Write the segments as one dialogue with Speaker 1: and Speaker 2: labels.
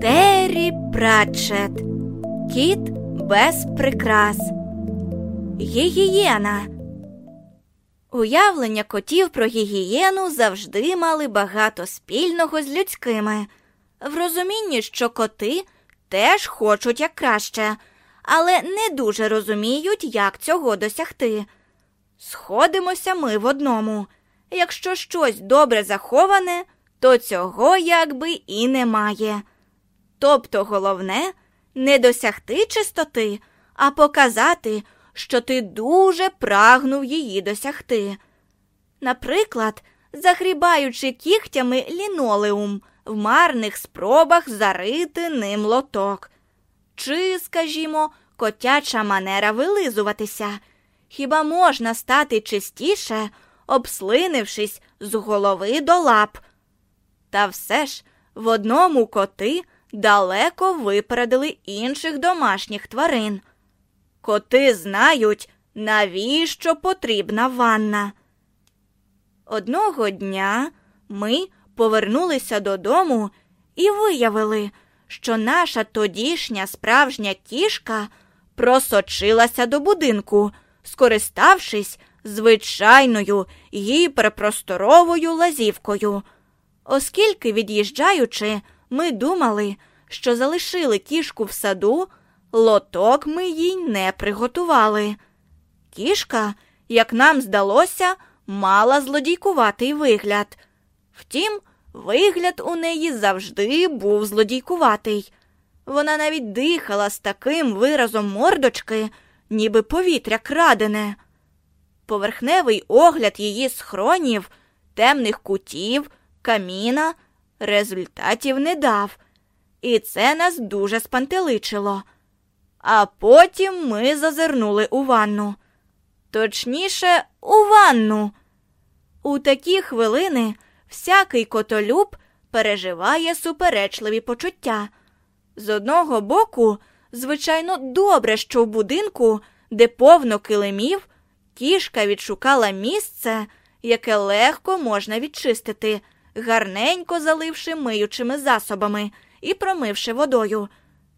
Speaker 1: Террі Пратчет Кіт без прикрас. Гігієна. Уявлення котів про гігієну завжди мали багато спільного з людськими. В розумінні, що коти теж хочуть як краще, але не дуже розуміють, як цього досягти. Сходимося ми в одному. Якщо щось добре заховане, то цього якби і немає. Тобто головне не досягти чистоти, а показати, що ти дуже прагнув її досягти. Наприклад, загрібаючи кігтями лінолеум в марних спробах зарити ним лоток. Чи, скажімо, котяча манера вилизуватися. Хіба можна стати чистіше, обслинившись з голови до лап? Та все ж в одному коти далеко випередили інших домашніх тварин. Коти знають, навіщо потрібна ванна. Одного дня ми повернулися додому і виявили, що наша тодішня справжня кішка просочилася до будинку, скориставшись звичайною гіперпросторовою лазівкою. Оскільки, від'їжджаючи, ми думали, що залишили кішку в саду, лоток ми їй не приготували. Кішка, як нам здалося, мала злодійкуватий вигляд. Втім, вигляд у неї завжди був злодійкуватий. Вона навіть дихала з таким виразом мордочки, ніби повітря крадене. Поверхневий огляд її схронів, темних кутів, каміна результатів не дав, і це нас дуже спантеличило. А потім ми зазирнули у ванну. Точніше, у ванну. У такі хвилини всякий котолюб переживає суперечливі почуття. З одного боку, звичайно, добре, що в будинку, де повно килимів, кішка відшукала місце, яке легко можна відчистити, гарненько заливши миючими засобами і промивши водою.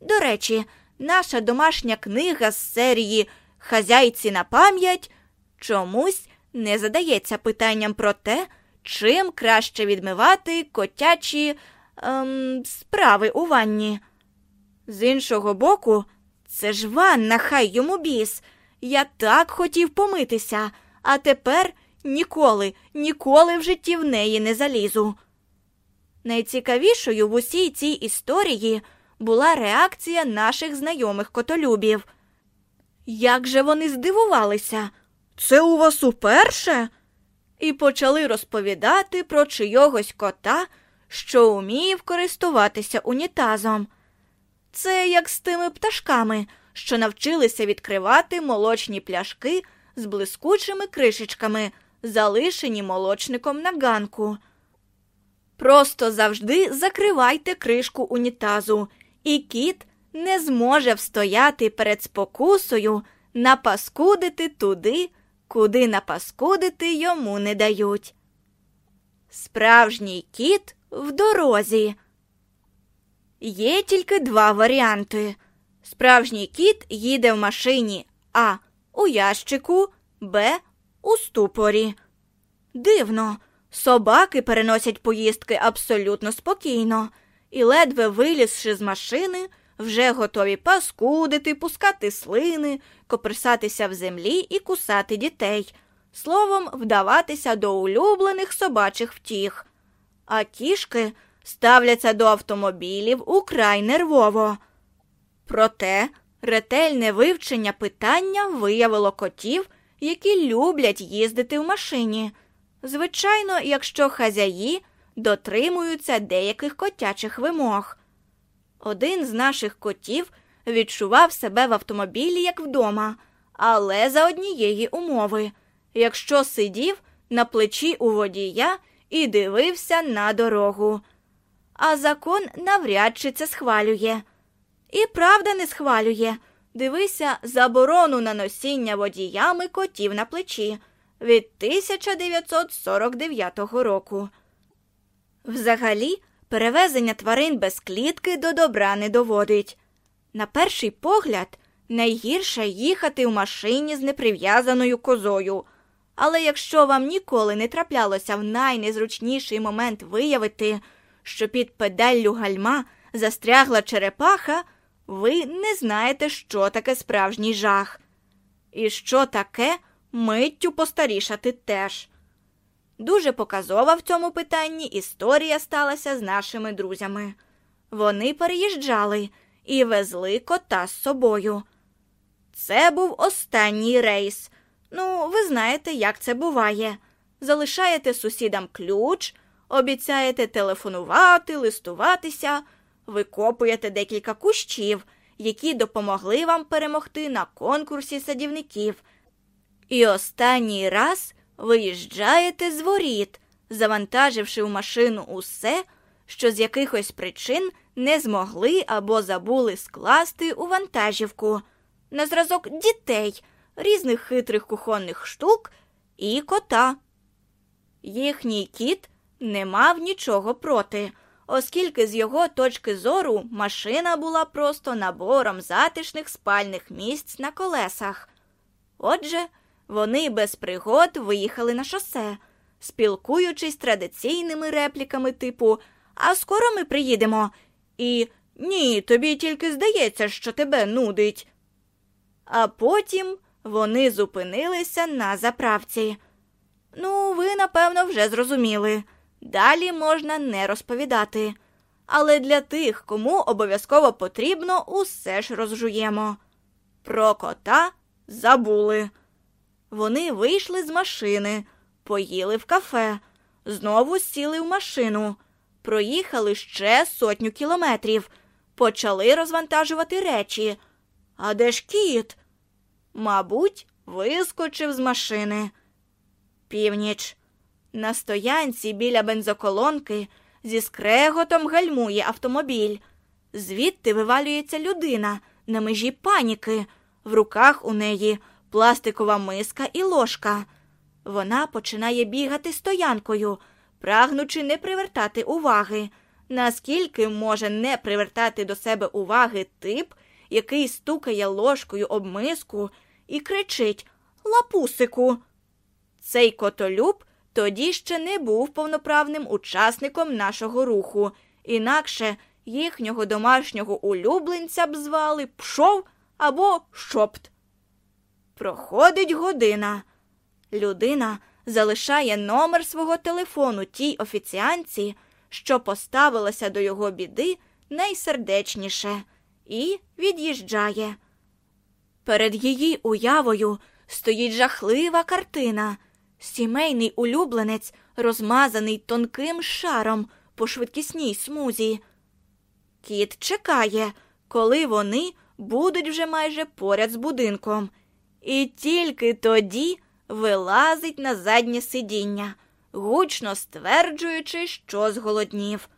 Speaker 1: До речі, наша домашня книга з серії Хазяйці на пам'ять чомусь не задається питанням про те, чим краще відмивати котячі ем, справи у ванні. З іншого боку, це ж ванна, хай йому біс. Я так хотів помитися, а тепер ніколи, ніколи в житті в неї не залізу. Найцікавішою в усій цій історії була реакція наших знайомих котолюбів. Як же вони здивувалися? Це у вас уперше? І почали розповідати про чийогось кота, що умів користуватися унітазом. Це як з тими пташками, що навчилися відкривати молочні пляшки з блискучими кришечками, залишені молочником на ганку. Просто завжди закривайте кришку унітазу, і кіт не зможе встояти перед спокусою напаскудити туди, куди напаскудити йому не дають. Справжній кіт в дорозі. Є тільки два варіанти. Справжній кіт їде в машині А. У ящику, Б. У ступорі. Дивно, собаки переносять поїздки абсолютно спокійно і, ледве вилізши з машини, вже готові паскудити, пускати слини, коперсатися в землі і кусати дітей, словом, вдаватися до улюблених собачих втіх. А кішки ставляться до автомобілів украй нервово. Проте ретельне вивчення питання виявило котів, які люблять їздити в машині. Звичайно, якщо хазяї дотримуються деяких котячих вимог. Один з наших котів відчував себе в автомобілі як вдома, але за однієї умови якщо сидів на плечі у водія і дивився на дорогу. А закон навряд чи це схвалює. І правда не схвалює. Дивися заборону на носіння водіями котів на плечі від 1949 року. Взагалі, перевезення тварин без клітки до добра не доводить. На перший погляд, найгірше їхати в машині з неприв'язаною козою. Але якщо вам ніколи не траплялося в найнезручніший момент виявити, що під педаллю гальма застрягла черепаха, ви не знаєте, що таке справжній жах. І що таке миттю постарішати теж. Дуже показова в цьому питанні історія сталася з нашими друзями. Вони переїжджали і везли кота з собою. Це був останній рейс. Ну, ви знаєте, як це буває. Залишаєте сусідам ключ, обіцяєте телефонувати, листуватися, викопуєте декілька кущів, які допомогли вам перемогти на конкурсі садівників. І останній раз виїжджаєте з воріт, завантаживши в машину усе, що з якихось причин не змогли або забули скласти у вантажівку, на зразок дітей, різних хитрих кухонних штук і кота. Їхній кіт не мав нічого проти, оскільки з його точки зору машина була просто набором затишних спальних місць на колесах. Отже, вони без пригод виїхали на шосе, спілкуючись традиційними репліками типу А скоро ми приїдемо. І ні, тобі тільки здається, що тебе нудить. А потім вони зупинилися на заправці. Ну, ви, напевно, вже зрозуміли. Далі можна не розповідати. Але для тих, кому обов'язково потрібно, усе ж розжуємо. Про кота забули. Вони вийшли з машини, поїли в кафе, знову сіли в машину, проїхали ще сотню кілометрів, почали розвантажувати речі. А де ж кіт? Мабуть, вискочив з машини. Північ. На стоянці біля бензоколонки зі скреготом гальмує автомобіль. Звідти вивалюється людина на межі паніки. В руках у неї пластикова миска і ложка. Вона починає бігати стоянкою, прагнучи не привертати уваги. Наскільки може не привертати до себе уваги тип, який стукає ложкою об миску і кричить Лапусику. Цей котолюб тоді ще не був повноправним учасником нашого руху, інакше їхнього домашнього улюбленця б звали Пшов або Шопт. Проходить година. Людина залишає номер свого телефону тій офіціанці, що поставилася до його біди найсердечніше, і від'їжджає. Перед її уявою стоїть жахлива картина. Сімейний улюбленець, розмазаний тонким шаром по швидкісній смузі. Кіт чекає, коли вони будуть вже майже поряд з будинком, і тільки тоді вилазить на заднє сидіння, гучно стверджуючи, що зголоднів.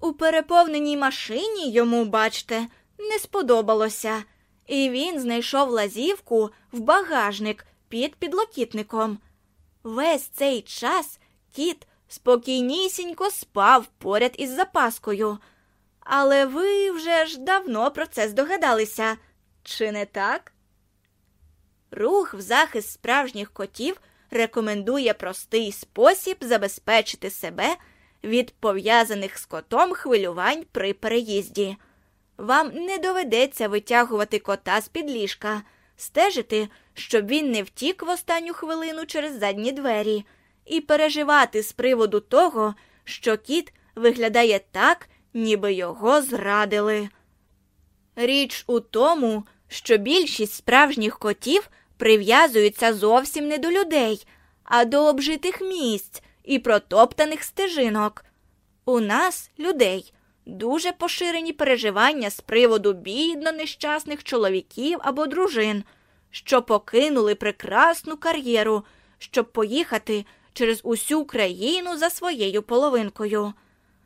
Speaker 1: У переповненій машині йому, бачте, не сподобалося, і він знайшов лазівку в багажник під підлокітником. Весь цей час кіт спокійнісінько спав поряд із запаскою. Але ви вже ж давно про це здогадалися, чи не так? Рух в захист справжніх котів рекомендує простий спосіб забезпечити себе від пов'язаних з котом хвилювань при переїзді. Вам не доведеться витягувати кота з під ліжка, стежити, щоб він не втік в останню хвилину через задні двері, і переживати з приводу того, що кіт виглядає так, ніби його зрадили. Річ у тому, що більшість справжніх котів прив'язуються зовсім не до людей, а до обжитих місць і протоптаних стежинок. У нас, людей, дуже поширені переживання з приводу бідно нещасних чоловіків або дружин, що покинули прекрасну кар'єру, щоб поїхати через усю країну за своєю половинкою.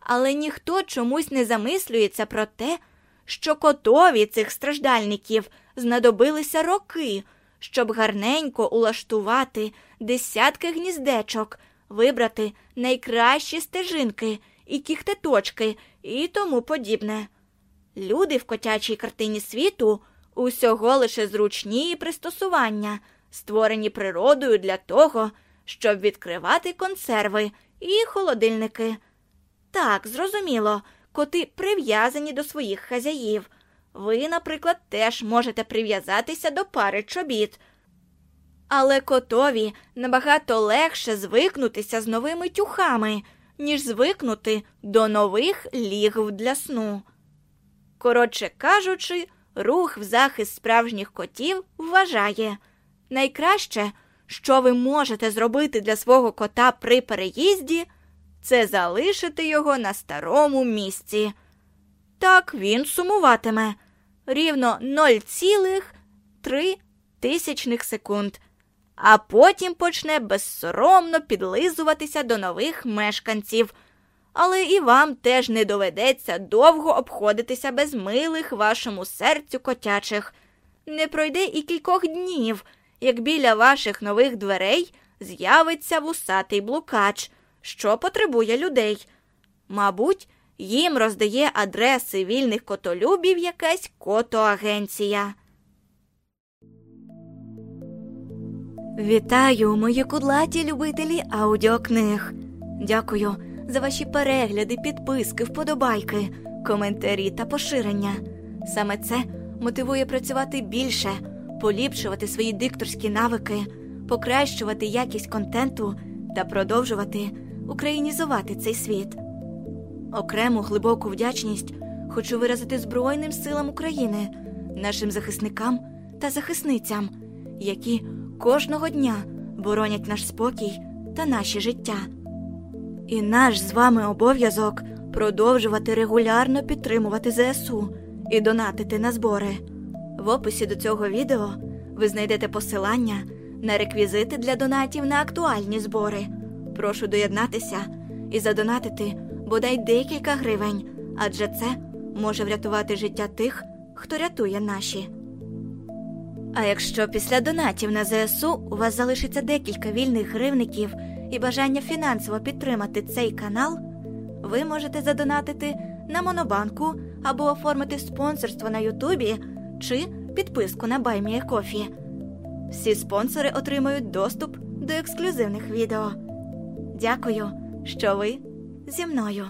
Speaker 1: Але ніхто чомусь не замислюється про те, що котові цих страждальників знадобилися роки, щоб гарненько улаштувати десятки гніздечок, вибрати найкращі стежинки і кіхтеточки, і тому подібне. Люди в котячій картині світу усього лише зручні пристосування, створені природою для того, щоб відкривати консерви і холодильники. Так, зрозуміло, коти прив'язані до своїх хазяїв. Ви, наприклад, теж можете прив'язатися до пари чобіт. Але котові набагато легше звикнутися з новими тюхами, ніж звикнути до нових лігв для сну. Коротше кажучи, рух в захист справжніх котів вважає найкраще, що ви можете зробити для свого кота при переїзді, це залишити його на старому місці. Так він сумуватиме рівно 0,3 тисячних секунд, а потім почне безсоромно підлизуватися до нових мешканців. Але і вам теж не доведеться довго обходитися без милих вашому серцю котячих. Не пройде і кількох днів, як біля ваших нових дверей з'явиться вусатий блукач, що потребує людей. Мабуть, їм роздає адреси вільних котолюбів якась котоагенція. Вітаю, мої кудлаті любителі аудіокниг. Дякую за ваші перегляди, підписки, вподобайки, коментарі та поширення. Саме це мотивує працювати більше, поліпшувати свої дикторські навики, покращувати якість контенту та продовжувати українізувати цей світ. Окрему глибоку вдячність хочу виразити Збройним силам України, нашим захисникам та захисницям, які кожного дня боронять наш спокій та наші життя. І наш з вами обов'язок продовжувати регулярно підтримувати ЗСУ і донатити на збори. В описі до цього відео ви знайдете посилання на реквізити для донатів на актуальні збори. Прошу доєднатися і задонатити бодай декілька гривень, адже це може врятувати життя тих, хто рятує наші. А якщо після донатів на ЗСУ у вас залишиться декілька вільних гривників і бажання фінансово підтримати цей канал, ви можете задонатити на Монобанку або оформити спонсорство на Ютубі чи підписку на BuyMeACoffee. Всі спонсори отримають доступ до ексклюзивних відео. Дякую, що ви зі мною.